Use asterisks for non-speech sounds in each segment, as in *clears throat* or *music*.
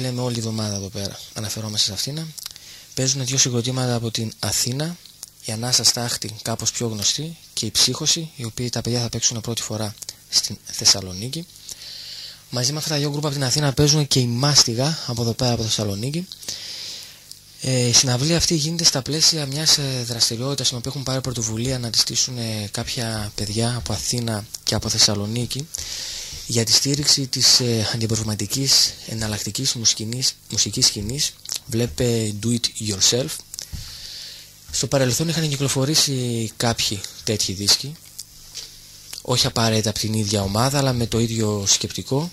συναυλία όπως λέμε όλη η εβδομάδα εδώ πέρα. Αναφερόμαστε σε αυτήν παίζουν δύο συγκροτήματα από την Αθήνα. Η Ανάσα Στάχτη κάπως πιο γνωστή και η Ψύχωση οι οποίοι τα παιδιά θα παίξουν πρώτη φορά στην Θεσσαλονίκη. Μαζί με αυτά τα δύο γκρουπ από την Αθήνα παίζουν και η Μάστιγα από εδώ πέρα από Θεσσαλονίκη. Ε, η συναυλία αυτή γίνεται στα πλαίσια μιας ε, δραστηριότητας στην οποία έχουν πάρει πρωτοβουλία να τη στήσουν ε, κάποια παιδιά από Αθήνα και από Θεσσαλονίκη για τη στήριξη της ε, αντιπροβληματικής εναλλακτικής μουσικής, μουσικής σκηνής βλέπε Do It Yourself. Στο παρελθόν είχαν κυκλοφορήσει κάποιοι τέτοιοι δίσκοι όχι απαραίτητα από την ίδια ομάδα αλλά με το ίδιο σκεπτικό.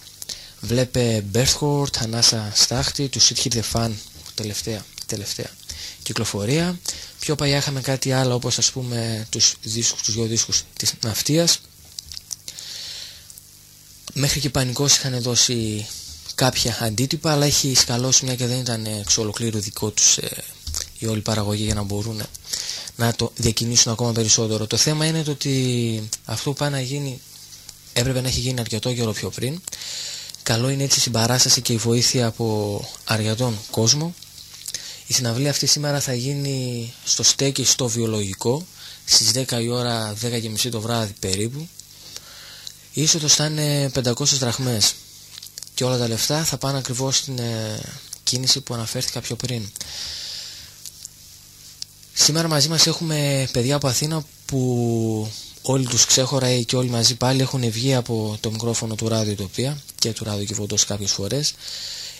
Βλέπε Berthort, Ανάσα Στάχτη, του Sit Hit The Fan τελευταία, τελευταία κυκλοφορία. Πιο παλιά είχαμε κάτι άλλο όπως ας πούμε τους, δίσκους, τους δύο δίσκους της Ναυτίας μέχρι και πανικός είχαν δώσει κάποια αντίτυπα αλλά έχει σκαλώσει μια και δεν ήταν εξ ολοκλήρου δικό τους ε, η όλη παραγωγή για να μπορούν να το διακινήσουν ακόμα περισσότερο. Το θέμα είναι το ότι αυτό που πάει να γίνει έπρεπε να έχει γίνει αρκετό καιρό πιο πριν. Καλό είναι έτσι η συμπαράσταση και η βοήθεια από αρκετόν κόσμο. Η συναυλία αυτή σήμερα θα γίνει στο στέκι στο βιολογικό στις 10 η ώρα, 10 και μισή το βράδυ περίπου. Η είσοδος θα είναι 500 δραχμές και όλα τα λεφτά θα πάνε ακριβώς στην ε, κίνηση που αναφέρθηκα πιο πριν. Σήμερα μαζί μας έχουμε παιδιά από Αθήνα που όλοι τους ξέχωρα και όλοι μαζί πάλι έχουν βγει από το μικρόφωνο του Ράδιο Τοπία και του Ράδιο Κιβωτός κάποιες φορές.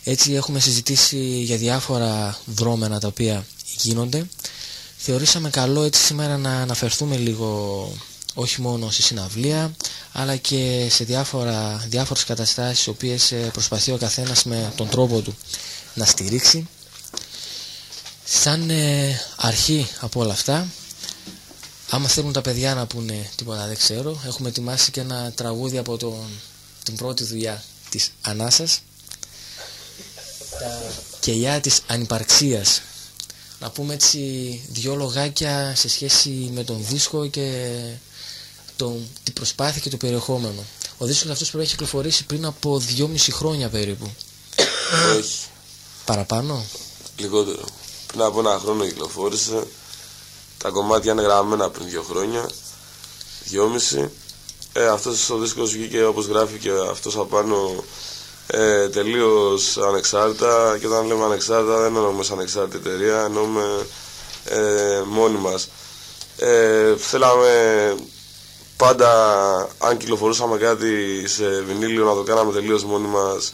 Έτσι έχουμε συζητήσει για διάφορα δρόμενα τα οποία γίνονται. Θεωρήσαμε καλό έτσι σήμερα να αναφερθούμε λίγο όχι μόνο στη συναυλία αλλά και σε διάφορα, διάφορες καταστάσεις οι οποίες ε, προσπαθεί ο καθένας με τον τρόπο του να στηρίξει. Σαν ε, αρχή από όλα αυτά άμα θέλουν τα παιδιά να πούνε τίποτα δεν ξέρω έχουμε ετοιμάσει και ένα τραγούδι από τον, την πρώτη δουλειά της Ανάσας τα κελιά της ανυπαρξίας να πούμε έτσι δυο λογάκια σε σχέση με τον δίσκο και τον, την προσπάθεια και το περιεχόμενο ο δίσκος αυτός πρέπει να έχει κυκλοφορήσει πριν από δυόμιση χρόνια περίπου όχι παραπάνω; Λιγότερο πριν από ένα χρόνο κυκλοφόρησε. Τα κομμάτια είναι γραμμένα πριν δύο χρόνια, δυόμιση. Ε, αυτός ο δίσκος βγήκε όπως γράφει και αυτός απάνω ε, τελείως ανεξάρτητα και όταν λέμε ανεξάρτητα δεν εννοούμε σαν ανεξάρτητη εταιρεία, εννοούμε ε, μόνοι μας. Ε, θέλαμε πάντα αν κυκλοφορούσαμε κάτι σε βινίλιο να το κάναμε τελείως μόνοι μας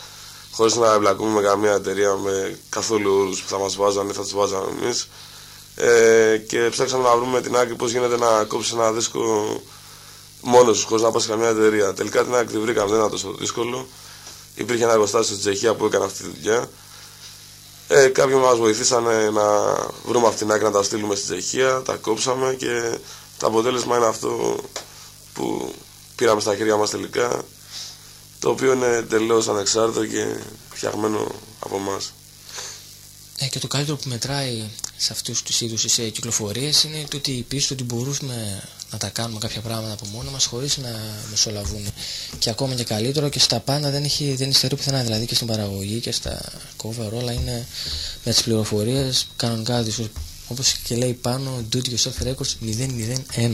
χωρίς να εμπλακούμε με καμία εταιρεία με καθόλου όρους που θα μας βάζανε ή θα τους βάζαμε εμείς ε, και ψάξαμε να βρούμε την άκρη πώς γίνεται να κόψει ένα δίσκο μόνος σου χωρίς να πας σε καμία εταιρεία. Τελικά την άκρη τη βρήκαμε, δεν ήταν τόσο δύσκολο. Υπήρχε ένα εργοστάσιο στην Τσεχία που έκανε αυτή τη δουλειά. Ε, κάποιοι μας βοηθήσανε να βρούμε αυτή την άκρη να τα στείλουμε στην Τσεχία, τα κόψαμε και το αποτέλεσμα είναι αυτό που πήραμε στα χέρια μας τελικά το οποίο είναι εντελώς ανεξάρτητο και φτιαγμένο από εμάς. Ε, και το καλύτερο που μετράει σε αυτούς τους είδους τις ε, κυκλοφορίες είναι το ότι πίσω ότι μπορούμε να τα κάνουμε κάποια πράγματα από μόνο μας χωρίς να μεσολαβούν και ακόμα και καλύτερο και στα πάντα δεν, έχει, δεν υστερεί πουθενά δηλαδή και στην παραγωγή και στα cover όλα είναι με τις πληροφορίες κανονικά όπως και λέει πάνω do it yourself records 001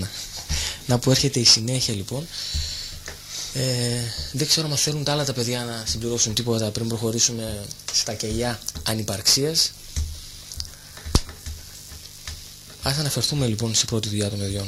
να που έρχεται η συνέχεια λοιπόν ε, δεν ξέρω αν θέλουν τα άλλα τα παιδιά να συμπληρώσουν τίποτα πριν προχωρήσουμε στα κελιά ανυπαρξίας. Ας αναφερθούμε λοιπόν στην πρώτη δουλειά των παιδιών.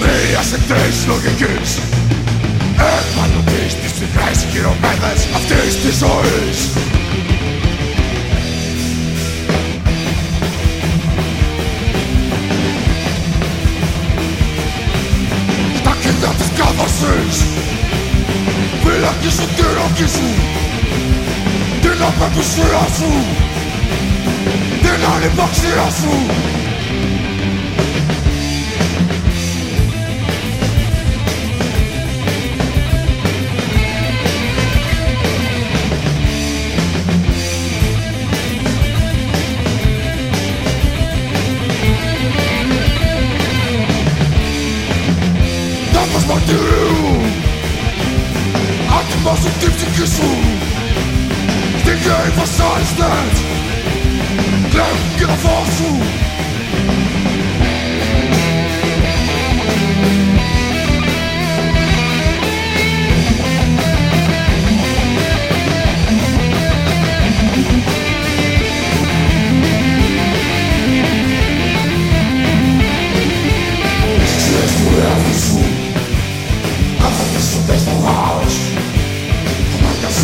μία σε τρεις λογικής. Επανωτής τις ψυχρές χειρομέδες αυτής της ζωής. Τα κέντρα της κάθαρσης κάδωσης σου την αυγή σου. Την απεκουσία σου. Την ανυπαξία σου. Την ψυχή σου Στην γέη βασάνιστες Κλαίουν και τα φως σου Ξέρεις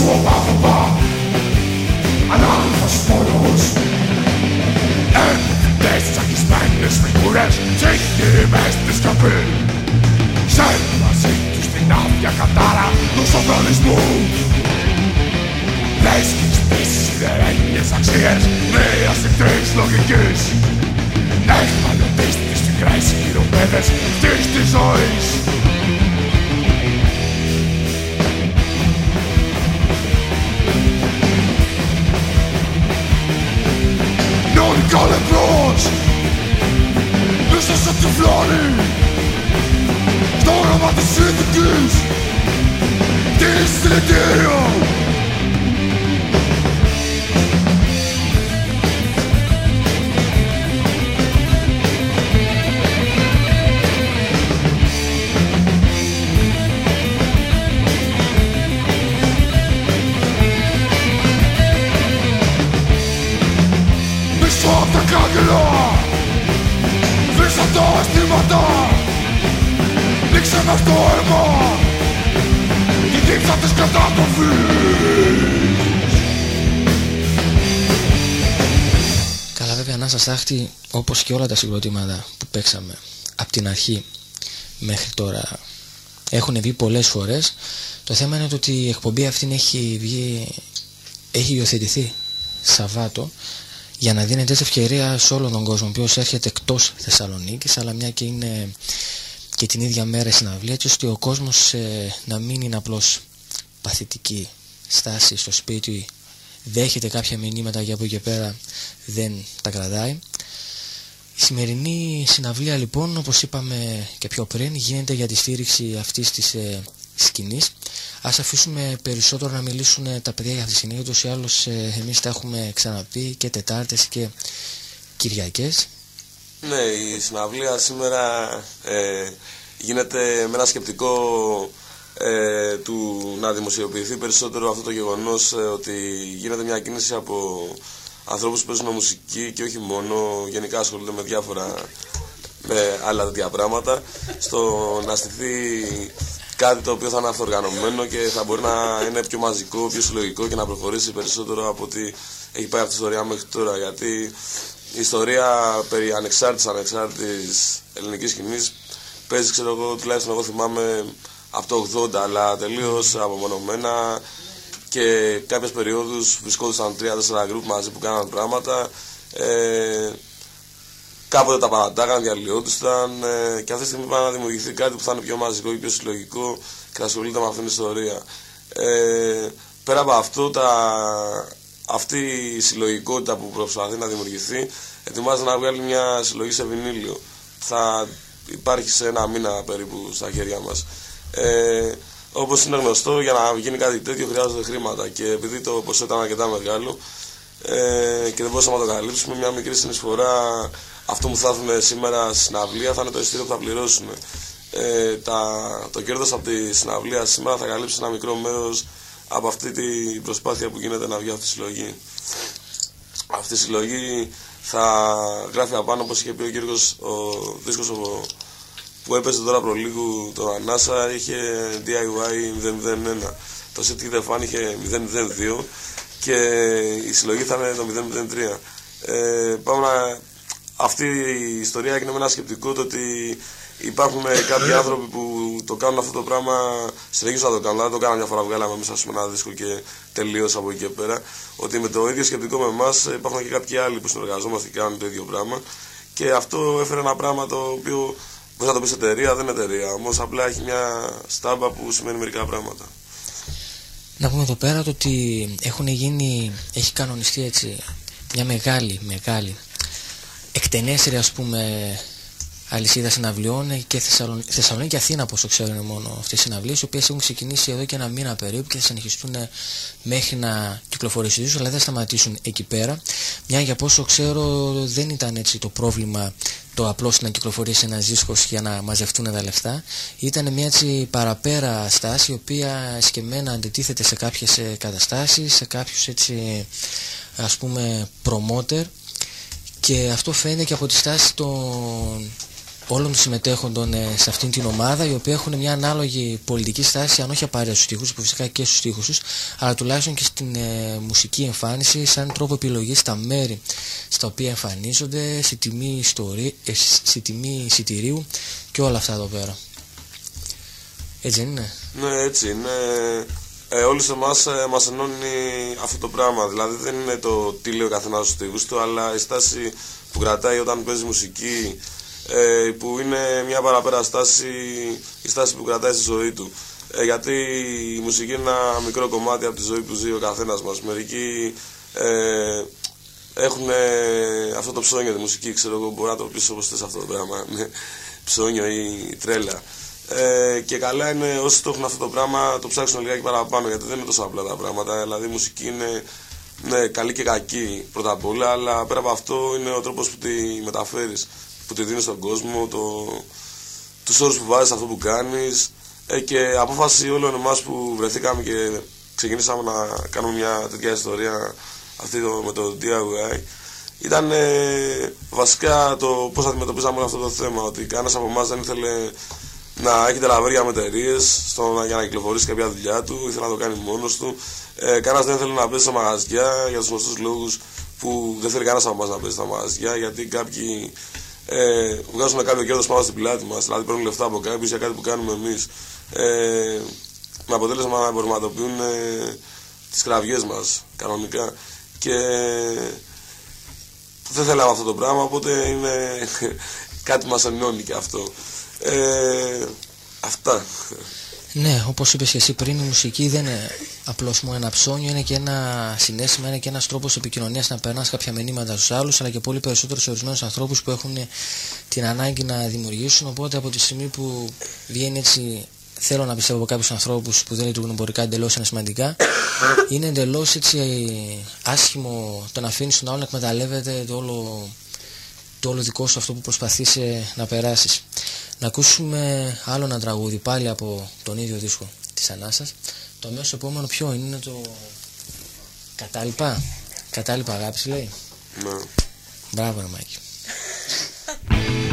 μάτια σου οπάθοπα Ανάγλυφος πόνος Έμπτες τσακισμένες φιγούρες Σύγκυριμες στη σκοπή Σε μαζί τους την άδεια κατάρα του σοφρονισμού Βρίσκεις τις σιδερένιες αξίες Μίας εχθρής λογικής Έχμαλωτής τις μικρές χειροπέδες Της της ζωής Στο όνομα της συνθηκής Της δηλητήριο Πίσω βέβαια Ανάσα Στάχτη όπως και όλα τα συγκροτήματα που παίξαμε από την αρχή μέχρι τώρα έχουν βγει πολλές φορές. Το θέμα είναι το ότι η εκπομπή αυτή έχει βγει έχει υιοθετηθεί Σαββάτο για να δίνεται έτσι ευκαιρία σε όλον τον κόσμο ο οποίος έρχεται εκτός Θεσσαλονίκης αλλά μια και είναι και την ίδια μέρα συναυλία έτσι ώστε ο κόσμος ε, να μην είναι απλώς παθητική στάση στο σπίτι δέχεται κάποια μηνύματα για από εκεί και πέρα δεν τα κρατάει. Η σημερινή συναυλία λοιπόν όπως είπαμε και πιο πριν γίνεται για τη στήριξη αυτής της ε, σκηνής. Ας αφήσουμε περισσότερο να μιλήσουν ε, τα παιδιά για αυτή τη σκηνή ούτως ή άλλως ε, εμείς τα έχουμε ξαναπεί και Τετάρτες και Κυριακές. Ναι, η συναυλία σήμερα ε, γίνεται με ένα σκεπτικό ε, του να δημοσιοποιηθεί περισσότερο αυτό το γεγονός ε, ότι γίνεται μια κίνηση από ανθρώπους που παίζουν μουσική και όχι μόνο, γενικά ασχολούνται με διάφορα με άλλα τέτοια πράγματα, στο να στηθεί κάτι το οποίο θα είναι αυτοργανωμένο και θα μπορεί να είναι πιο μαζικό, πιο συλλογικό και να προχωρήσει περισσότερο από ότι έχει πάει αυτή η ιστορία μέχρι τώρα. Γιατί η ιστορία περί ανεξάρτητης, ανεξάρτητης ελληνικής σκηνής παίζει, ξέρω εγώ, τουλάχιστον εγώ θυμάμαι από το 80, αλλά τελείως απομονωμένα και κάποιες περιόδους βρισκόντουσαν 3-4 γκρουπ μαζί που κάναν πράγματα. Ε, κάποτε τα παρατάγαν, διαλυόντουσαν ε, και αυτή τη στιγμή πάει να δημιουργηθεί κάτι που θα είναι πιο μαζικό και πιο συλλογικό και να ασχολείται με αυτήν την ιστορία. Ε, πέρα από αυτό, τα, αυτή η συλλογικότητα που προσπαθεί να δημιουργηθεί ετοιμάζεται να βγάλει μια συλλογή σε βινίλιο. Θα υπάρχει σε ένα μήνα περίπου στα χέρια μας. Ε, Όπως είναι γνωστό, για να γίνει κάτι τέτοιο χρειάζονται χρήματα και επειδή το ποσό ήταν αρκετά μεγάλο ε, και δεν μπορούσαμε να το καλύψουμε, μια μικρή συνεισφορά αυτό που θα έρθουν σήμερα στη συναυλία θα είναι το ειστήριο που θα πληρώσουν. Ε, τα, το κέρδος από τη συναυλία σήμερα θα καλύψει ένα μικρό μέρος από αυτή την προσπάθεια που γίνεται να βγει αυτή η συλλογή. Αυτή η συλλογή θα γράφει απάνω, όπως είχε πει ο Κύριος, ο δίσκος ο, που έπαιζε τώρα προλίγου το Ανάσα είχε DIY 001. Το City The Fan είχε 002 και η συλλογή θα είναι το 003. Ε, πάμε να αυτή η ιστορία έγινε με ένα σκεπτικό το ότι υπάρχουν κάποιοι άνθρωποι που το κάνουν αυτό το πράγμα, συνεχίζουν να το κάνουν, δηλαδή το κάνουν μια φορά, βγάλαμε μέσα σε ένα δίσκο και τελείωσε από εκεί και πέρα. Ότι με το ίδιο σκεπτικό με εμάς υπάρχουν και κάποιοι άλλοι που συνεργαζόμαστε και κάνουν το ίδιο πράγμα. Και αυτό έφερε ένα πράγμα το οποίο μπορεί να το πεις εταιρεία, δεν είναι εταιρεία. Όμως απλά έχει μια στάμπα που σημαίνει μερικά πράγματα. Να πούμε εδώ πέρα το ότι έχουν γίνει, έχει κανονιστεί έτσι μια μεγάλη, μεγάλη εκτενέστερη ας πούμε αλυσίδα συναυλιών και Θεσσαλονίκη, Θεσσαλονίκη και Αθήνα, όπως το ξέρω, είναι μόνο αυτές οι συναυλίες, οι οποίες έχουν ξεκινήσει εδώ και ένα μήνα περίπου και θα συνεχιστούν μέχρι να κυκλοφορήσουν αλλά δεν θα σταματήσουν εκεί πέρα. Μια για πόσο ξέρω, δεν ήταν έτσι το πρόβλημα το απλώ να κυκλοφορήσει ένας δίσκος για να μαζευτούν τα λεφτά. Ήταν μια έτσι παραπέρα στάση, η οποία σκεμμένα αντιτίθεται σε κάποιες καταστάσεις, σε κάποιους έτσι ας πούμε promoter και αυτό φαίνεται και από τη στάση των όλων των συμμετέχοντων ε, σε αυτήν την ομάδα οι οποίοι έχουν μια ανάλογη πολιτική στάση αν όχι απαραίτητα στους στίχους που φυσικά και στους στίχους τους αλλά τουλάχιστον και στην ε, μουσική εμφάνιση σαν τρόπο επιλογής στα μέρη στα οποία εμφανίζονται στη τιμή, ιστορί, ε, στη τιμή εισιτηρίου και όλα αυτά εδώ πέρα. Έτσι δεν είναι; Ναι έτσι είναι. Ε, όλους εμάς ε, μας ενώνει αυτό το πράγμα. Δηλαδή δεν είναι το τι λέει ο καθένας στους στίχους του αλλά η στάση που κρατάει όταν παίζει μουσική ε, που είναι μια παραπέρα στάση, η στάση που κρατάει στη ζωή του. Ε, γιατί η μουσική είναι ένα μικρό κομμάτι από τη ζωή που ζει ο καθένας μας. Μερικοί ε, έχουν αυτό το ψώνιο τη μουσική, ξέρω εγώ, μπορεί να το πεις όπως θες αυτό το πράγμα, ναι, ψώνιο ή τρέλα. Ε, και καλά είναι όσοι το έχουν αυτό το πράγμα το ψάξουν λιγάκι παραπάνω γιατί δεν είναι τόσο απλά τα πράγματα. Δηλαδή η μουσική είναι ναι, καλή και κακή πρώτα απ' όλα, αλλά πέρα από αυτό είναι ο τρόπος που τη μεταφέρεις που τη δίνει στον κόσμο, το, τους όρους που βάζεις αυτό που κάνεις ε, και απόφαση όλων εμάς που βρεθήκαμε και ξεκινήσαμε να κάνουμε μια τέτοια ιστορία αυτή το, με το DIY ήταν ε, βασικά το πώς αντιμετωπίζαμε όλο αυτό το θέμα ότι κανένας από εμάς δεν ήθελε να έχει τελαβέρια με εταιρείες για να κυκλοφορήσει κάποια δουλειά του, ήθελε να το κάνει μόνος του. Ε, κανένας δεν ήθελε να παίζει στα μαγαζιά για τους γνωστούς λόγους που δεν θέλει κανένας από εμάς να παίζει στα μαγαζιά γιατί κάποιοι ε, βγάζουμε κάποιο κέρδος πάνω στην πλάτη μας, δηλαδή παίρνουν λεφτά από κάποιους για κάτι που κάνουμε εμείς. Ε, με αποτέλεσμα να εμπορματοποιούν ε, τις κραυγές μας κανονικά. Και δεν θέλαμε αυτό το πράγμα, οπότε είναι *laughs* κάτι μας ενώνει και αυτό. Ε, αυτά. Ναι, όπως είπες και εσύ πριν, η μουσική δεν είναι απλώς μόνο ένα ψώνιο, είναι και ένα συνέστημα, είναι και ένας τρόπος επικοινωνίας να περνάς κάποια μηνύματα στους άλλους, αλλά και πολύ περισσότερο σε ορισμένους ανθρώπους που έχουν την ανάγκη να δημιουργήσουν. Οπότε από τη στιγμή που βγαίνει έτσι, θέλω να πιστεύω από κάποιους ανθρώπους που δεν λειτουργούν εμπορικά εντελώς σημαντικά, *coughs* είναι εντελώς άσχημο το να αφήνεις τον άλλο να εκμεταλλεύεται το όλο, το όλο δικό σου αυτό που προσπαθείς να περάσεις να ακούσουμε άλλο ένα τραγούδι πάλι από τον ίδιο δίσκο της Ανάσας. Το αμέσως επόμενο ποιο είναι το κατάλοιπα κατάλοιπα αγάπης λέει. Ναι. μπράβο ρε Μάκη *laughs*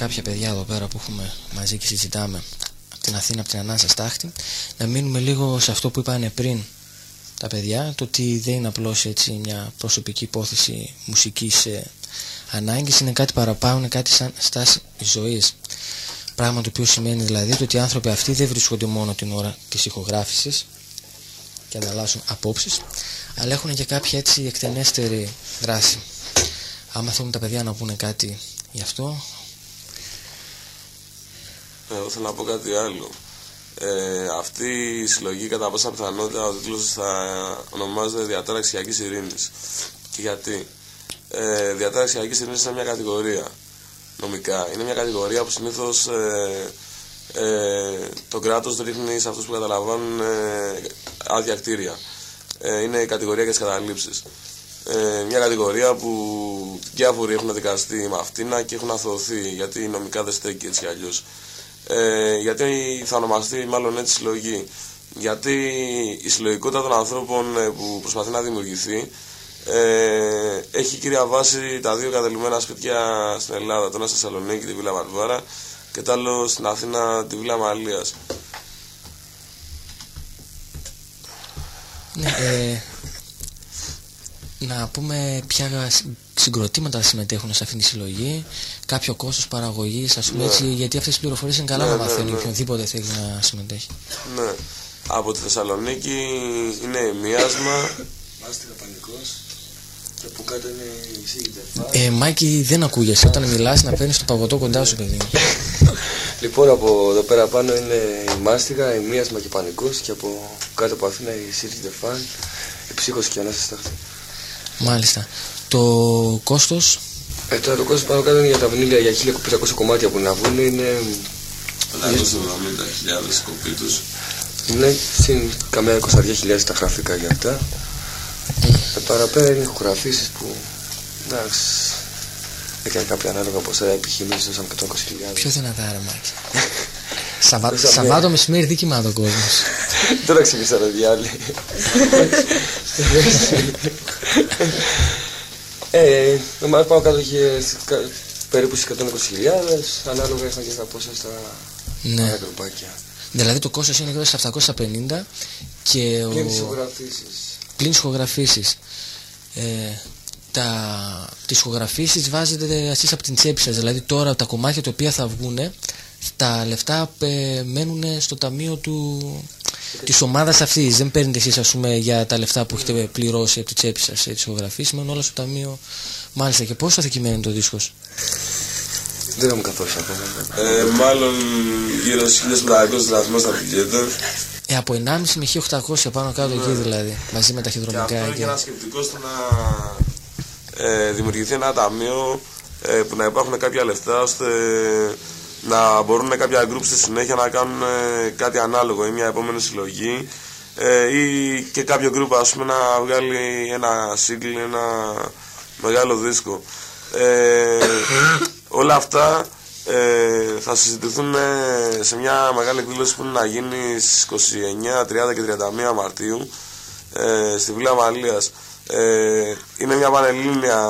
κάποια παιδιά εδώ πέρα που έχουμε μαζί και συζητάμε από την Αθήνα, από την Ανάσα Στάχτη να μείνουμε λίγο σε αυτό που είπανε πριν τα παιδιά το ότι δεν είναι απλώς έτσι μια προσωπική υπόθεση μουσικής ε, ανάγκης είναι κάτι παραπάνω, είναι κάτι σαν στάση ζωής. Πράγμα το οποίο σημαίνει δηλαδή το ότι οι άνθρωποι αυτοί δεν βρίσκονται μόνο την ώρα της ηχογράφησης και ανταλλάσσουν απόψεις αλλά έχουν και κάποια έτσι εκτενέστερη δράση. Άμα θέλουν τα παιδιά να πούνε κάτι γι' αυτό ε, εγώ θέλω να πω κάτι άλλο. Ε, αυτή η συλλογή κατά πάσα πιθανότητα ο τίτλος θα ονομάζεται Διατάραξιακής Ειρήνης. Και γιατί; Ε, διατάραξιακής Ειρήνης είναι μια κατηγορία νομικά. Είναι μια κατηγορία που συνήθως ε, ε, το κράτος ρίχνει σε αυτούς που καταλαμβάνουν ε, άδεια κτίρια. Ε, είναι η κατηγορία για τις καταλήψεις. Ε, μια κατηγορία που διάφοροι έχουν δικαστεί με αυτήν και έχουν αθωωθεί γιατί νομικά δεν στέκει έτσι αλλιώς. Ε, γιατί θα ονομαστεί μάλλον έτσι συλλογή. Γιατί η συλλογικότητα των ανθρώπων ε, που προσπαθεί να δημιουργηθεί ε, έχει κύρια βάση τα δύο κατελημένα σπίτια στην Ελλάδα, το ένα στη Θεσσαλονίκη, τη Βίλα Βαρβάρα και το άλλο στην Αθήνα, τη Βίλα Μαλίας. Ναι, ε, να πούμε ποια συγκροτήματα συμμετέχουν σε αυτήν τη συλλογή, κάποιο κόστος παραγωγής, ας πούμε ναι. έτσι, γιατί αυτές τις πληροφορίες είναι καλά ναι, να ναι, μαθαίνει ναι, οποιονδήποτε θέλει να συμμετέχει. Ναι. Από τη Θεσσαλονίκη είναι μίασμα. Μάστιγα πανικός. Και από κάτω είναι η Ε, Μάικη δεν ακούγεσαι όταν μιλάς να παίρνεις το παγωτό κοντά σου παιδί Λοιπόν από εδώ πέρα πάνω είναι η Μάστιγα, η Μίασμα και Πανικός και από κάτω από Αθήνα η Σίρκη Δεφάν, η Ψύχωση και Ανάσταση Στάχτη. Μάλιστα. Το κόστος... Ε, τώρα το κόστος πάνω κάτω είναι για τα βινίλια για 1500 κομμάτια που να βγουν είναι... 570.000 κοπή τους. Είναι συν καμιά 22.000 τα γραφικά για αυτά. Ε, παραπέρα είναι ηχογραφήσεις που... Εντάξει, έκανε κάποια ανάλογα ποσά επιχειρήσεις δώσαμε και το 20.000. Πιο δυνατά ρε Μάκη; *laughs* Σαββάτο μεσημέρι τι κοιμάται ο κόσμος. *laughs* Τώρα ξυπνήσα ρε διάλη. *laughs* Ε, εμάς πάνω κάτω είχε περίπου στις 120.000, ανάλογα είχαν και τα πόσα στα ναι. Δηλαδή το κόστος είναι γύρω στα 750 και ο... Πλην ηχογραφήσεις. Πλην ηχογραφήσεις. Ε, τα, τις ηχογραφήσεις βάζετε εσείς από την τσέπη σας, δηλαδή τώρα τα κομμάτια τα οποία θα βγουν τα λεφτά ε, μένουν στο ταμείο του, της ομάδας αυτής. Δεν παίρνετε εσείς ας πούμε για τα λεφτά που έχετε πληρώσει από τη τσέπης σας τις ηχογραφίες, μένουν όλα στο ταμείο. Μάλιστα και πόσο θα είναι το δίσκος; Δεν έχουμε καθόλου ακόμα. Ε, μάλλον γύρω στους 1500 δραχμές θα πηγαίνετε. Ε, από 1,5 με 1800 πάνω κάτω εκεί ναι. δηλαδή, μαζί με τα χειδρομικά. Και αυτό είναι ένα σκεπτικό στο να ε, δημιουργηθεί ένα ταμείο ε, που να υπάρχουν κάποια λεφτά ώστε να μπορούν κάποια groups στη συνέχεια να κάνουν ε, κάτι ανάλογο ή μια επόμενη συλλογή ε, ή και κάποιο group ας πούμε να βγάλει ένα single, ένα μεγάλο δίσκο. Ε, όλα αυτά ε, θα συζητηθούν σε μια μεγάλη εκδήλωση που είναι να γίνει στις 29, 30 και 31 Μαρτίου ε, στη Βίλα Μαλίας. Ε, είναι μια πανελλήνια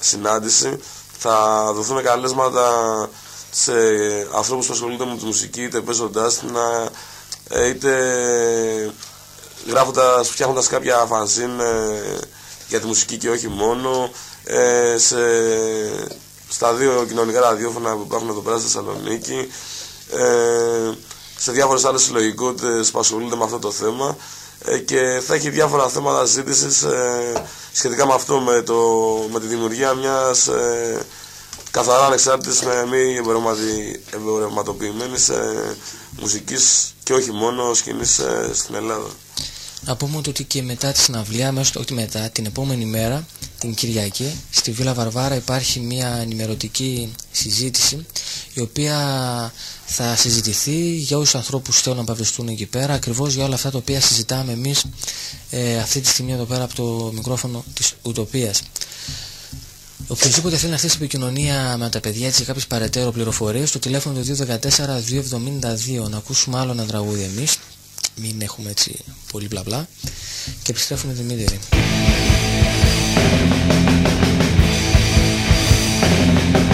συνάντηση. Θα δοθούν καλέσματα σε ανθρώπους που ασχολούνται με τη μουσική είτε παίζοντάς την να ε, είτε γράφοντας, φτιάχνοντας κάποια φανζίν ε, για τη μουσική και όχι μόνο, ε, σε, στα δύο κοινωνικά ραδιόφωνα που υπάρχουν εδώ πέρα στη Θεσσαλονίκη, ε, σε διάφορες άλλες συλλογικότητες που ασχολούνται με αυτό το θέμα ε, και θα έχει διάφορα θέματα ζήτησης ε, σχετικά με αυτό, με, το, με τη δημιουργία μιας ε, καθαρά ανεξάρτητης με μη εμπορευματοποιημένης ε, μουσικής και όχι μόνο σκηνής ε, στην Ελλάδα. Να πούμε ότι και μετά τη συναυλία, μέσα όχι μετά, την επόμενη μέρα, την Κυριακή, στη Βίλα Βαρβάρα υπάρχει μια ενημερωτική συζήτηση η οποία θα συζητηθεί για όσους ανθρώπους θέλουν να παυριστούν εκεί πέρα ακριβώς για όλα αυτά τα οποία συζητάμε εμείς ε, αυτή τη στιγμή εδώ πέρα από το μικρόφωνο της Ουτοπίας. Οποιοδήποτε θέλει να θέσει επικοινωνία με τα παιδιά έτσι για κάποιες παρετέρω πληροφορίες το τηλέφωνο του 214-272 να ακούσουμε άλλο ένα τραγούδι εμείς. Μην έχουμε έτσι πολύ μπλα μπλα. Και επιστρέφουμε Δημήτρη. Καταδίκη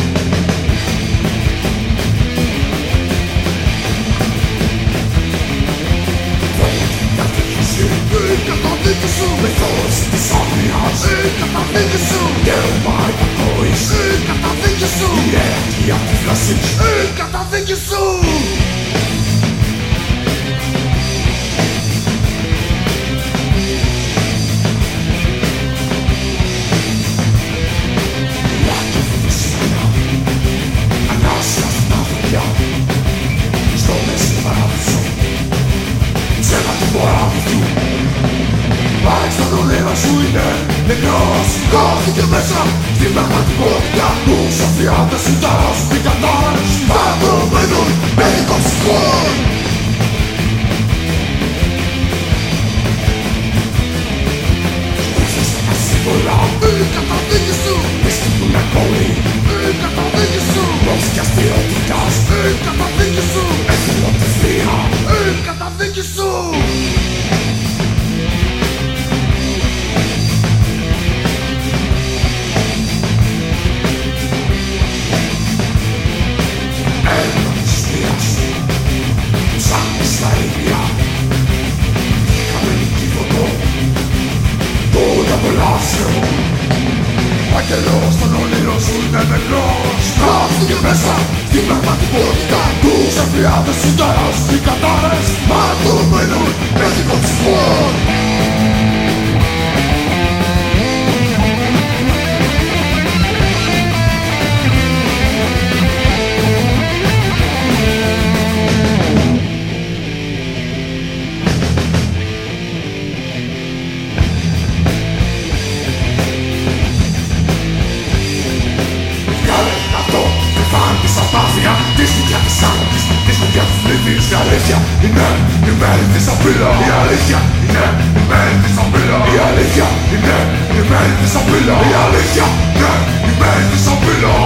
η μέρη της απειλά Η αλήθεια είναι η μέρη της απειλά Η αλήθεια είναι η μέρη της απειλά Η αλήθεια είναι η μέρη της απειλά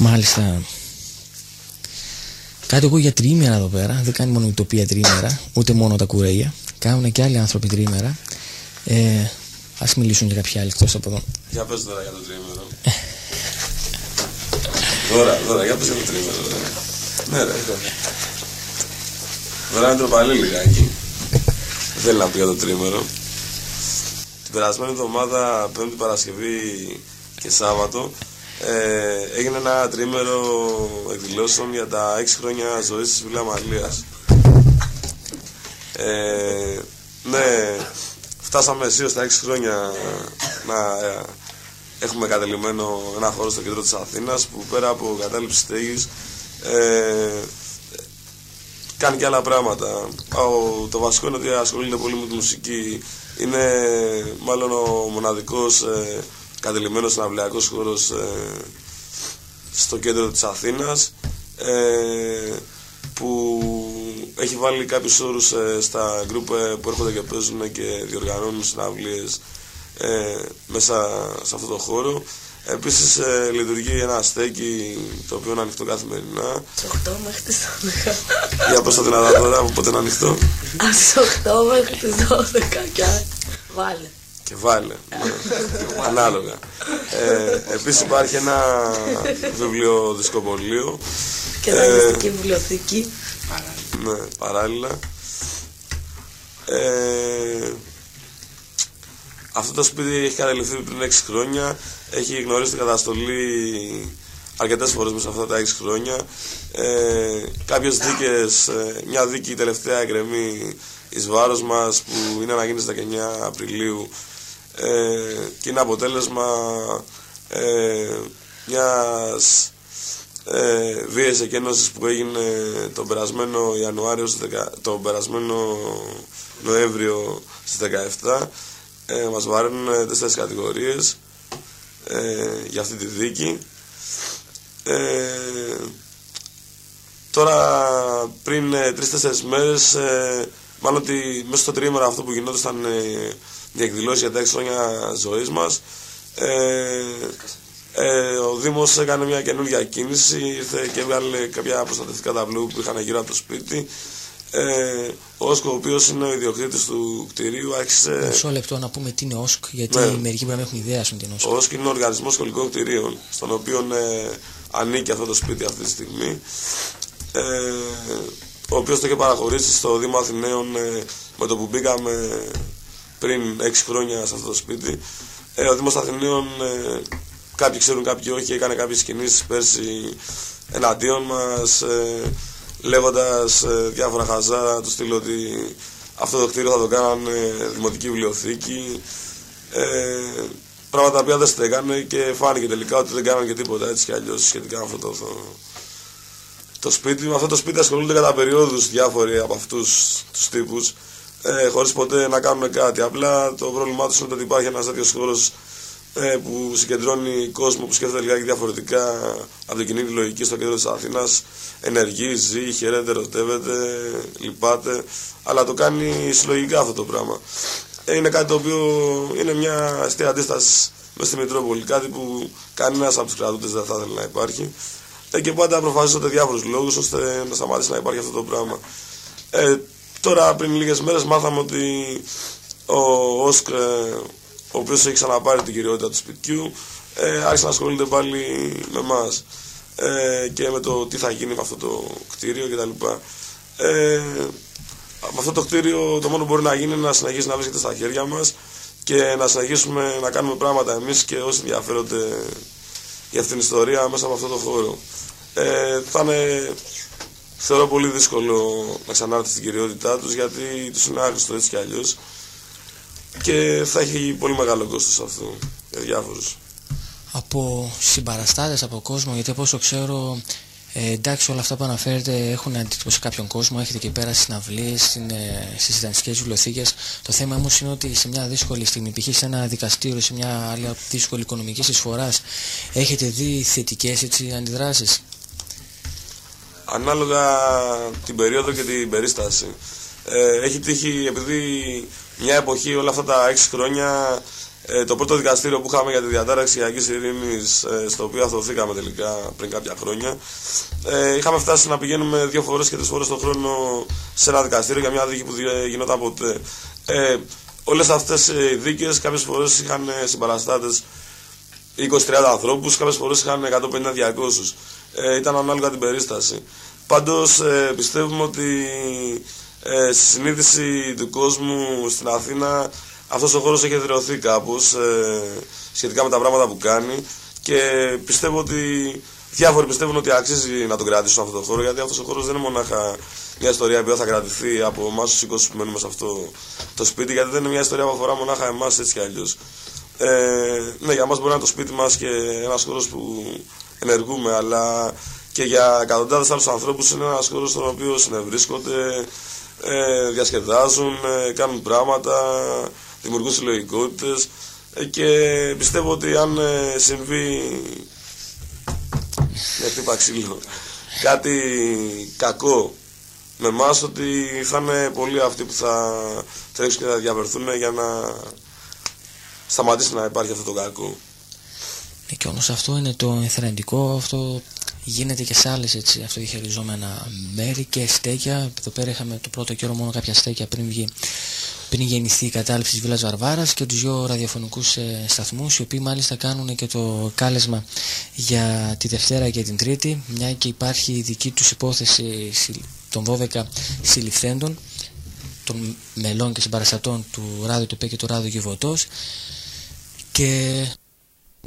Μάλιστα. Κάτι εγώ για τρίμερα εδώ πέρα. Δεν κάνει μόνο η τοπία τρίμερα, ούτε μόνο τα κουρέια. Κάνουν και άλλοι άνθρωποι τρίμερα. Ε, Ας μιλήσουν για κάποια άλλη εκτός από εδώ. Για πες τώρα για το τρίμερο. δώρα, δώρα, για πες για το τρίμερο. Ναι ρε. Τώρα είναι τροπαλή λιγάκι. Δεν θέλει να πει για το τρίμερο. Την περασμένη εβδομάδα, Πέμπτη Παρασκευή και Σάββατο, ε, έγινε ένα τρίμερο εκδηλώσεων για τα 6 χρόνια ζωής της Βουλία Μαλίας. Ε, ναι, φτάσαμε αισίως στα 6 χρόνια να ε, έχουμε κατελημένο ένα χώρο στο κέντρο της Αθήνας που πέρα από κατάληψη στέγης ε, κάνει και άλλα πράγματα. το βασικό είναι ότι ασχολείται πολύ με τη μουσική. Είναι μάλλον ο μοναδικός ε, κατελημένος συναυλιακός χώρος ε, στο κέντρο της Αθήνας ε, που έχει βάλει κάποιους όρους ε, στα γκρουπ ε, που έρχονται και παίζουν και διοργανώνουν συναυλίες ε, μέσα σε αυτό το χώρο. Επίσης ε, λειτουργεί ένα στέκι το οποίο είναι ανοιχτό καθημερινά. Στις 8 μέχρι τις 12. Για πώς το δυνατά τώρα, πότε είναι ανοιχτό. Από τις 8 μέχρι τις 12 και βάλε. Και βάλε. ναι. Ανάλογα. Ε, επίσης υπάρχει ένα βιβλιοδισκοπολείο. Και δανειστική βιβλιοθήκη. Ναι, παράλληλα. Ε, αυτό το σπίτι έχει καταληφθεί πριν 6 χρόνια. Έχει γνωρίσει την καταστολή αρκετές φορές μέσα αυτά τα 6 χρόνια. Ε, Κάποιες δίκες, ε, μια δίκη τελευταία εκκρεμή εις βάρος μας που είναι να γίνει στι 19 Απριλίου ε, και είναι αποτέλεσμα ε, μιας ε, βίαιης εκένωσης που έγινε τον περασμένο Ιανουάριο, τον περασμένο Νοέμβριο στις 17 ε, μας βαραίνουν τέσσερις κατηγορίες ε, για αυτή τη δίκη. Ε, τώρα πριν ε, τρεις-τέσσερις μέρες ε, μάλλον ότι μέσα στο τρίμηνο αυτό που γινόταν ε, διεκδηλώσεις για τα 6 χρόνια ζωής μας ε, ε, ο Δήμος έκανε μια καινούργια κίνηση, ήρθε και έβγαλε κάποια προστατευτικά ταμπλού που είχαν γύρω από το σπίτι. Ε, ο Όσκο, ο οποίος είναι ο ιδιοκτήτης του κτηρίου, άρχισε. Μισό λεπτό να πούμε τι είναι ΟΣΚ, γιατί Ναι. μερικοί πρέπει να έχουν ιδέα στον την ΟΣΚ. Ο ΟΣΚ είναι ο Οργανισμός Σχολικών Κτηρίων, στον οποίο ε, ανήκει αυτό το σπίτι αυτή τη στιγμή. Ε, ο οποίος το είχε παραχωρήσει στο Δήμο Αθηναίων ε, με το που μπήκαμε πριν 6 χρόνια σε αυτό το σπίτι. Ε, ο Δήμος Αθηναίων, ε, κάποιοι ξέρουν, κάποιοι όχι, έκανε κάποιες κινήσεις πέρσι εναντίον μας, ε, λέγοντας ε, διάφορα χαζά, τους στείλω ότι αυτό το κτίριο θα το κάνανε δημοτική βιβλιοθήκη. Ε, πράγματα τα οποία δεν στέκανε και φάνηκε τελικά ότι δεν κάνανε και τίποτα έτσι κι αλλιώς σχετικά με αυτό το, το, το σπίτι. Με αυτό το σπίτι ασχολούνται κατά περιόδους διάφοροι από αυτούς τους τύπους ε, χωρίς ποτέ να κάνουν κάτι. Απλά το πρόβλημά τους είναι ότι υπάρχει ένας τέτοιος χώρος ε, που συγκεντρώνει κόσμο που σκέφτεται λιγάκι διαφορετικά από την κοινή λογική στο κέντρο της Αθήνας. Ενεργεί, ζει, χαιρέται, ερωτεύεται, λυπάται αλλά το κάνει συλλογικά αυτό το πράγμα. Ε, είναι κάτι το οποίο είναι μια αστεία αντίσταση μέσα στη Μητρόπολη. Κάτι που κανένας από τους κρατούντες δεν θα ήθελε να υπάρχει. Ε, και πάντα προφασίζονται διάφορους λόγους ώστε να σταματήσει να υπάρχει αυτό το πράγμα. Ε, τώρα πριν λίγες μέρες μάθαμε ότι ο Όσκ ε, ο οποίος έχει ξαναπάρει την κυριότητα του σπιτιού, ε, άρχισε να ασχολείται πάλι με εμάς ε, και με το τι θα γίνει με αυτό το κτίριο κτλ. Ε, με αυτό το κτίριο το μόνο που μπορεί να γίνει είναι να συνεχίσει να βρίσκεται στα χέρια μας και να συνεχίσουμε να κάνουμε πράγματα εμείς και όσοι ενδιαφέρονται για αυτήν την ιστορία μέσα από αυτό το χώρο. Ε, θα είναι, θεωρώ πολύ δύσκολο να ξανάρθει στην κυριότητά τους γιατί τους είναι άχρηστο έτσι κι αλλιώς και θα έχει πολύ μεγάλο κόστος αυτό για διάφορους. Από συμπαραστάτες, από κόσμο, γιατί από όσο ξέρω, ε, εντάξει όλα αυτά που αναφέρετε έχουν αντίτυπο σε κάποιον κόσμο, έχετε εκεί πέρα συναυλίες, στην, ε, στις ιδανικές βιβλιοθήκες. Το θέμα όμως είναι ότι σε μια δύσκολη στιγμή, π.χ. σε ένα δικαστήριο, σε μια άλλη δύσκολη οικονομική εισφοράς, έχετε δει θετικές έτσι, αντιδράσεις; Ανάλογα την περίοδο και την περίσταση. Ε, έχει τύχει επειδή μια εποχή όλα αυτά τα 6 χρόνια ε, το πρώτο δικαστήριο που είχαμε για τη διατάραξη Αγγής Ειρήνης ε, στο οποίο αθωθήκαμε τελικά πριν κάποια χρόνια ε, είχαμε φτάσει να πηγαίνουμε δύο φορές και τρεις φορές τον χρόνο σε ένα δικαστήριο για μια δίκη που δεν γινόταν ποτέ. Ε, όλες αυτές οι δίκες κάποιες φορές είχαν ε, συμπαραστάτες 20-30 ανθρώπους, κάποιες φορές είχαν 150-200. Ε, ήταν ανάλογα την περίσταση. Πάντως ε, πιστεύουμε ότι ε, στη συνείδηση του κόσμου στην Αθήνα αυτός ο χώρος έχει εδραιωθεί κάπως ε, σχετικά με τα πράγματα που κάνει και πιστεύω ότι διάφοροι πιστεύουν ότι αξίζει να τον κρατήσουν αυτό το χώρο γιατί αυτός ο χώρος δεν είναι μονάχα μια ιστορία που θα κρατηθεί από εμάς τους 20 που μένουμε σε αυτό το σπίτι γιατί δεν είναι μια ιστορία που αφορά μονάχα εμάς έτσι κι αλλιώς. Ε, ναι, για μας μπορεί να είναι το σπίτι μας και ένας χώρος που ενεργούμε αλλά και για εκατοντάδες άλλους ανθρώπους είναι ένας χώρος στον οποίο συνευρίσκονται ε, διασκεδάζουν, ε, κάνουν πράγματα, δημιουργούν συλλογικότητες ε, και πιστεύω ότι αν ε, συμβεί με χτύπα ξύλο κάτι κακό με εμάς ότι θα είναι πολλοί αυτοί που θα τρέξουν και θα διαβερθούν για να σταματήσει να υπάρχει αυτό το κακό. Ναι, και όμως αυτό είναι το ενθαρρυντικό, αυτό γίνεται και σε άλλες έτσι, αυτοδιαχειριζόμενα μέρη και στέκια. Εδώ πέρα είχαμε το πρώτο καιρό μόνο κάποια στέκια πριν βγει πριν γεννηθεί η κατάληψη της Βίλας Βαρβάρας και τους δύο ραδιοφωνικούς ε, σταθμούς οι οποίοι μάλιστα κάνουν και το κάλεσμα για τη Δευτέρα και την Τρίτη μια και υπάρχει η δική τους υπόθεση των 12 συλληφθέντων των μελών και συμπαραστατών του Ράδιο του και του Ράδιο Γιβωτός και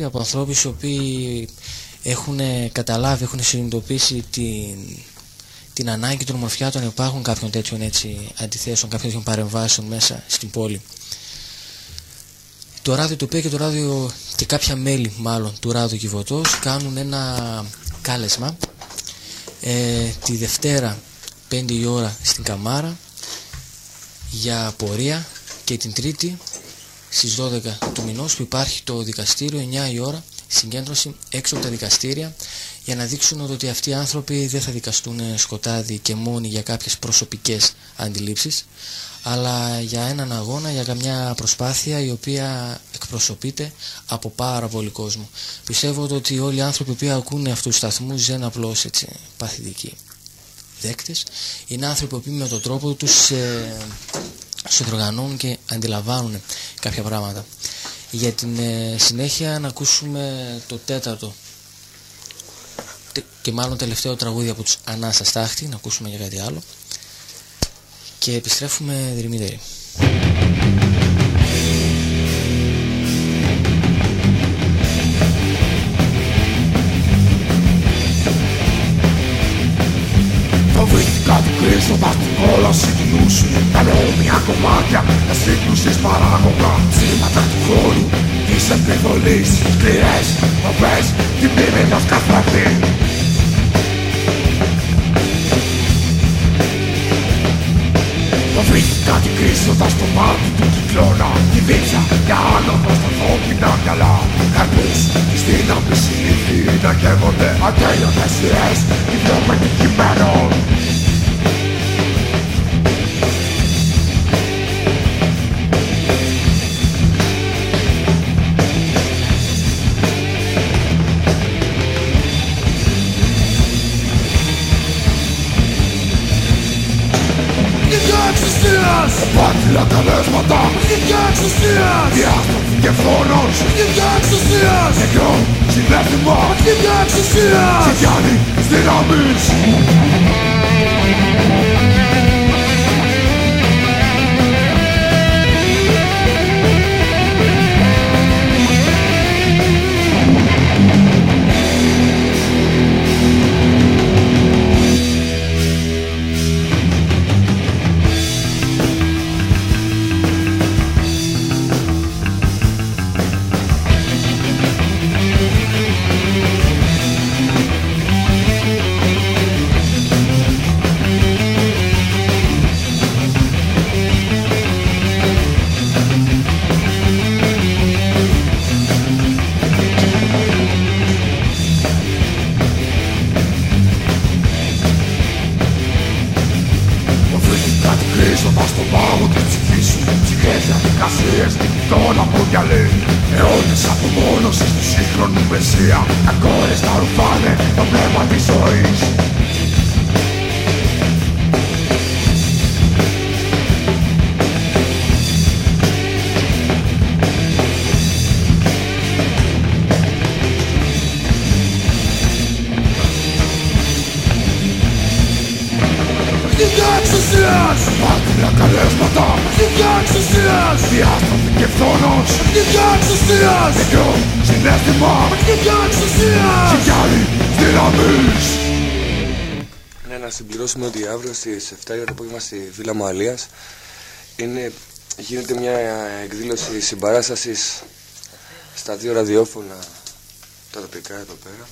από ανθρώπους οι οποίοι έχουν καταλάβει, έχουν συνειδητοποιήσει την την ανάγκη των ομορφιάτων υπάρχουν κάποιων τέτοιων έτσι, αντιθέσεων, κάποιων τέτοιων παρεμβάσεων μέσα στην πόλη. Το ράδιο του ΠΕ και το ράδιο και κάποια μέλη μάλλον του ράδιο Κιβωτός κάνουν ένα κάλεσμα ε, τη Δευτέρα 5 η ώρα στην Καμάρα για πορεία και την Τρίτη στις 12 του μηνός που υπάρχει το δικαστήριο 9 η ώρα συγκέντρωση έξω από τα δικαστήρια για να δείξουν ότι αυτοί οι άνθρωποι δεν θα δικαστούν σκοτάδι και μόνοι για κάποιες προσωπικές αντιλήψεις αλλά για έναν αγώνα, για καμιά προσπάθεια η οποία εκπροσωπείται από πάρα πολύ κόσμο. Πιστεύω ότι όλοι οι άνθρωποι που ακούνε αυτούς τους σταθμούς δεν είναι απλώς έτσι, παθητικοί δέκτες. Είναι άνθρωποι που με τον τρόπο τους ε, και αντιλαμβάνουν κάποια πράγματα. Για την ε, συνέχεια να ακούσουμε το τέταρτο και μάλλον τελευταίο τραγούδι από τους Ανάσα Στάχτη, να ακούσουμε για κάτι άλλο. Και επιστρέφουμε δρυμύτεροι. Κόλαση του νου σου μια κομμάτια να σύγκρουσης παράγωγα Ψήματα του χρόνου. Της επιβολής Σκληρές μορφές την μνήμη ενός καθρέφτη Φοβήθηκα την κρίσοντας το μάτι του κυκλώνα. Τη δίψα για άνομο στα ανθρώπινα μυαλά. Καρπούς στην αμφισιλήθη να γεύονται ατέλειωτες σειρές. Ιδιών κειμένων Πάτηλα καλέσματα Εθνικά εξουσίας. Διάσταση και φόνος. Εθνικά εξουσίας. Νεκρό συνέστημα Εθνικά εξουσίας. Σε πιάνει στην στις 7 το απόγευμα στη Βίλα Μαλίας είναι, γίνεται μια εκδήλωση συμπαράστασης στα δύο ραδιόφωνα τα τοπικά εδώ πέρα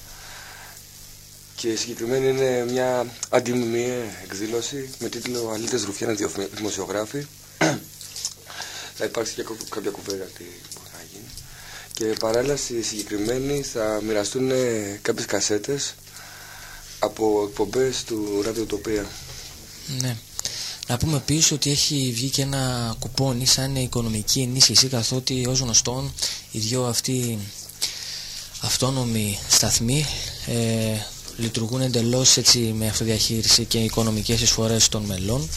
και συγκεκριμένη είναι μια αντιμιμία εκδήλωση με τίτλο «Αλήτες Ρουφιάνα δημοσιογράφοι». *clears throat* θα υπάρξει και κάποια κουβέντα τι μπορεί να γίνει. Και παράλληλα στη συγκεκριμένη θα μοιραστούν κάποιες κασέτες από εκπομπές του Ραδιοτοπία. Ναι. Να πούμε επίσης ότι έχει βγει και ένα κουπόνι σαν οικονομική ενίσχυση καθότι ως γνωστόν οι δυο αυτοί αυτόνομοι σταθμοί ε, λειτουργούν εντελώς έτσι με αυτοδιαχείριση και οικονομικές εισφορές των μελών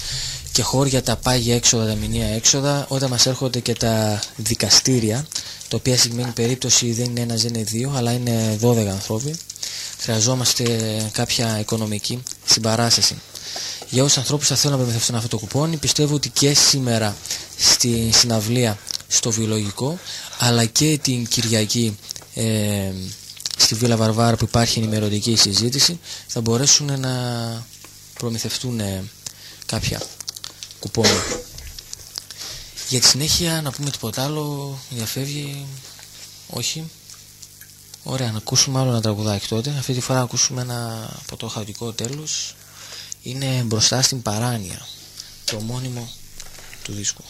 και χώρια τα πάγια έξοδα, τα μηνύα έξοδα, όταν μας έρχονται και τα δικαστήρια, τα οποία συγκεκριμένη περίπτωση δεν είναι ένας, δεν είναι δύο, αλλά είναι 12 ανθρώποι, χρειαζόμαστε κάποια οικονομική συμπαράσταση. Για όσους ανθρώπους θα θέλουν να προμηθευτούν αυτό το κουπόνι, πιστεύω ότι και σήμερα στη συναυλία στο βιολογικό, αλλά και την Κυριακή ε, στη Βίλα Βαρβάρα που υπάρχει ενημερωτική συζήτηση, θα μπορέσουν να προμηθευτούν ε, κάποια κουπόνια. Για τη συνέχεια να πούμε τίποτα άλλο, διαφεύγει, όχι. Ωραία, να ακούσουμε άλλο ένα τραγουδάκι τότε. Αυτή τη φορά να ακούσουμε ένα από το χαοτικό τέλος. Είναι μπροστά στην παράνοια, το μόνιμο του δίσκου.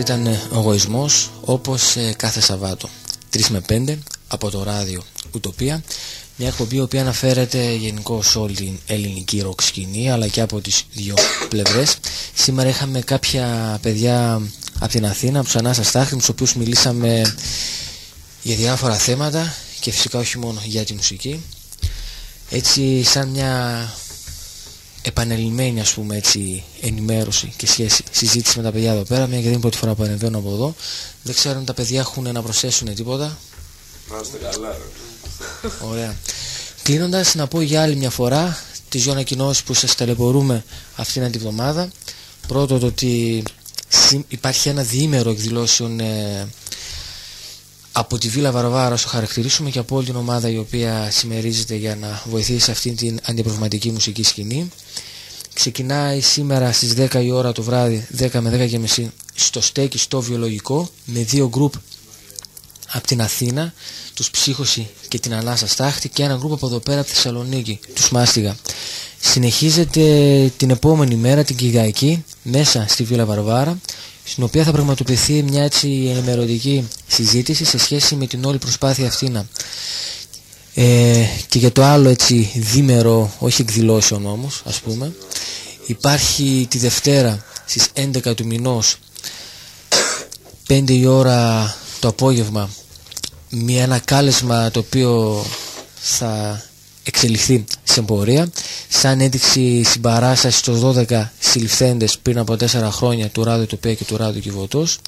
Ήταν ο εγωισμός όπως ε, κάθε Σαββάτο. 3 με 5 από το ράδιο Ουτοπία. Μια εκπομπή η οποία αναφέρεται γενικώ σε όλη την ελληνική ροκ σκηνή αλλά και από τις δύο πλευρές. Σήμερα είχαμε κάποια παιδιά από την Αθήνα, από τους Ανάσας Στάχτη με τους οποίους μιλήσαμε για διάφορα θέματα και φυσικά όχι μόνο για τη μουσική. Έτσι σαν μια επανελειμμένη ας πούμε έτσι ενημέρωση και σχέση συζήτηση με τα παιδιά εδώ πέρα μια και δεν είναι πρώτη φορά που ανεβαίνω από εδώ δεν ξέρω αν τα παιδιά έχουν να προσθέσουν τίποτα Να είστε καλά Ωραία. Κλείνοντας, να πω για άλλη μια φορά τις δύο ανακοινώσεις που σας ταλαιπωρούμε αυτήν την εβδομάδα. Πρώτο το ότι υπάρχει ένα διήμερο εκδηλώσεων ε, από τη Βίλα Βαρβάρα, το χαρακτηρίσουμε και από όλη την ομάδα η οποία συμμερίζεται για να βοηθήσει σε αυτήν την αντιπροβληματική μουσική σκηνή. Ξεκινάει σήμερα στις 10 η ώρα το βράδυ, 10 με 10 και μισή, στο στέκι στο βιολογικό, με δύο γκρουπ από την Αθήνα, τους Ψύχωση και την Ανάσα Στάχτη και ένα γκρουπ από εδώ πέρα από τη Θεσσαλονίκη, τους Μάστιγα. Συνεχίζεται την επόμενη μέρα, την Κυριακή, μέσα στη Βίλα Βαρβάρα, στην οποία θα πραγματοποιηθεί μια έτσι ενημερωτική συζήτηση σε σχέση με την όλη προσπάθεια αυτή ε, και για το άλλο έτσι δίμερο, όχι εκδηλώσεων όμως ας πούμε υπάρχει τη Δευτέρα στις 11 του μηνός 5 η ώρα το απόγευμα μια, ένα κάλεσμα το οποίο θα εξελιχθεί σε πορεία. Σαν έδειξη συμπαράστασης στους 12 συλληφθέντες πριν από 4 χρόνια του Ράδου Τοπία και του Ράδου Κιβωτός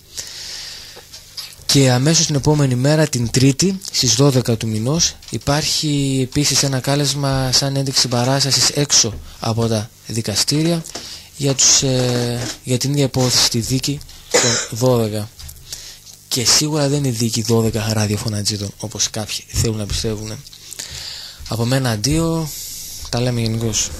και αμέσως την επόμενη μέρα την Τρίτη στις 12 του μηνός υπάρχει επίσης ένα κάλεσμα σαν ένδειξη συμπαράστασης έξω από τα δικαστήρια για, τους, ε, για την ίδια υπόθεση τη δίκη των 12 και σίγουρα δεν είναι δίκη 12 ραδιοφωνατζίδων όπως κάποιοι θέλουν να πιστεύουν από μένα αντίο τα λέμε γενικώς